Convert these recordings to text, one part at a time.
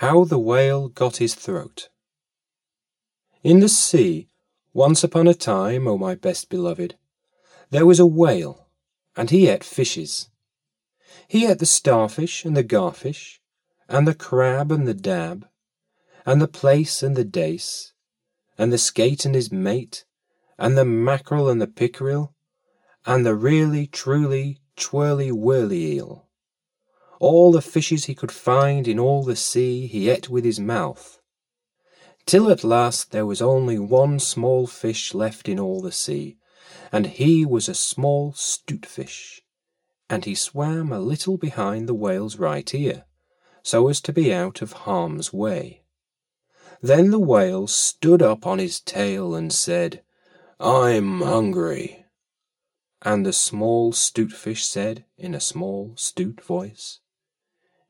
How the Whale Got His Throat. In the sea, once upon a time, O my best beloved, there was a whale, and he ate fishes. He ate the starfish and the garfish, and the crab and the dab, and the plaice and the dace, and the skate and his mate, and the mackerel and the pickerel, and the really, truly, twirly, whirly eel. All the fishes he could find in all the sea he ate with his mouth, till at last there was only one small fish left in all the sea, and he was a small stoutfish, and he swam a little behind the whale's right ear, so as to be out of harm's way. Then the whale stood up on his tail and said, I'm hungry. And the small stoutfish said in a small stout voice,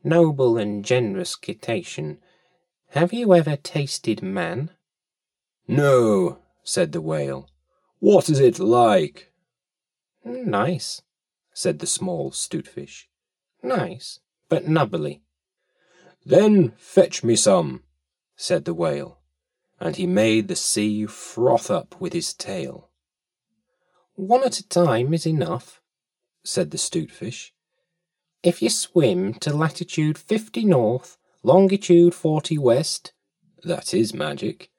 Noble and generous cetacean, have you ever tasted man? No, said the whale. What is it like? Nice, said the small stoutfish. Nice, but nubbly. Then fetch me some, said the whale, and he made the sea froth up with his tail. One at a time is enough, said the stoutfish. If you swim to latitude 50 north, longitude 40 west, that is magic,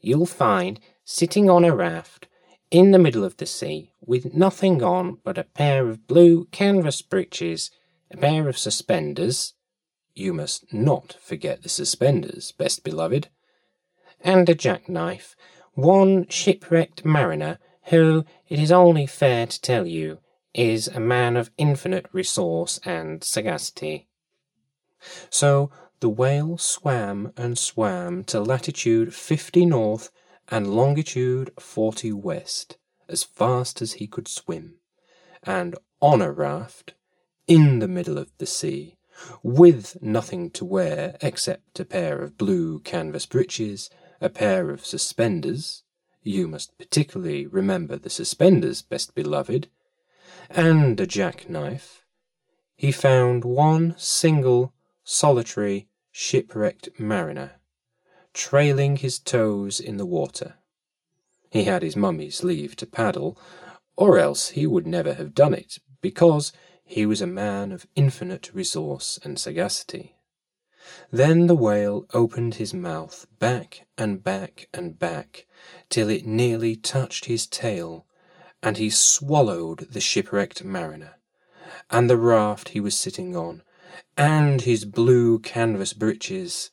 you'll find, sitting on a raft, in the middle of the sea, with nothing on but a pair of blue canvas breeches, a pair of suspenders, you must not forget the suspenders, best beloved, and a jackknife, one shipwrecked mariner who, it is only fair to tell you, is a man of infinite resource and sagacity. So the whale swam and swam to latitude 50 north and longitude 40 west, as fast as he could swim, and on a raft, in the middle of the sea, with nothing to wear except a pair of blue canvas breeches, a pair of suspenders, you must particularly remember the suspenders, best beloved, and a jackknife, he found one single, solitary, shipwrecked mariner, trailing his toes in the water. He had his mummy's leave to paddle, or else he would never have done it, because he was a man of infinite resource and sagacity. Then the whale opened his mouth back and back and back, till it nearly touched his tail, and he swallowed the shipwrecked mariner, and the raft he was sitting on, and his blue canvas breeches,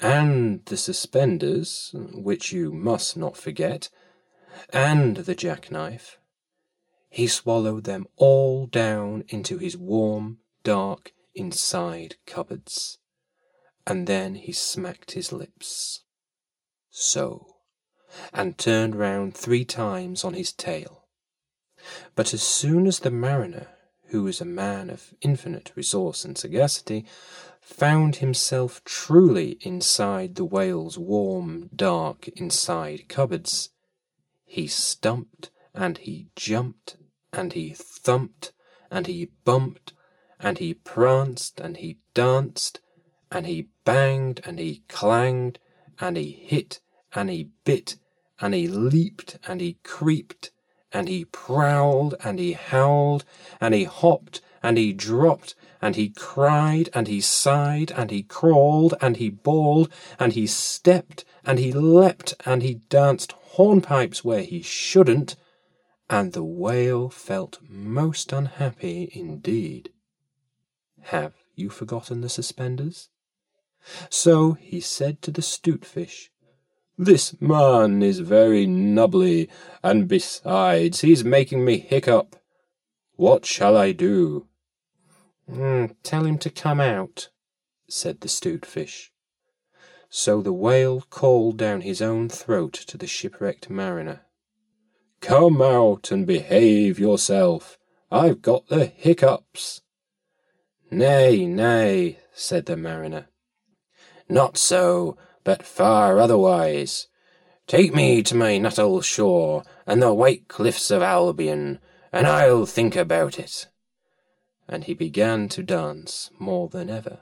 and the suspenders, which you must not forget, and the jackknife. He swallowed them all down into his warm, dark, inside cupboards, and then he smacked his lips. So, and turned round three times on his tail but as soon as the mariner, who was a man of infinite resource and sagacity, found himself truly inside the whale's warm, dark inside cupboards, he stumped and he jumped and he thumped and he bumped and he pranced and he danced and he banged and he clanged and he hit and he bit and he leaped and he creeped and he prowled, and he howled, and he hopped, and he dropped, and he cried, and he sighed, and he crawled, and he bawled, and he stepped, and he leapt, and he danced hornpipes where he shouldn't, and the whale felt most unhappy indeed. Have you forgotten the suspenders? So he said to the stoutfish, this man is very nubbly, and besides, he's making me hiccup. What shall I do? Mm, tell him to come out, said the stoutfish. So the whale called down his own throat to the shipwrecked mariner. Come out and behave yourself. I've got the hiccups. Nay, nay, said the mariner. Not so but far otherwise. Take me to my natal shore and the white cliffs of Albion, and I'll think about it. And he began to dance more than ever.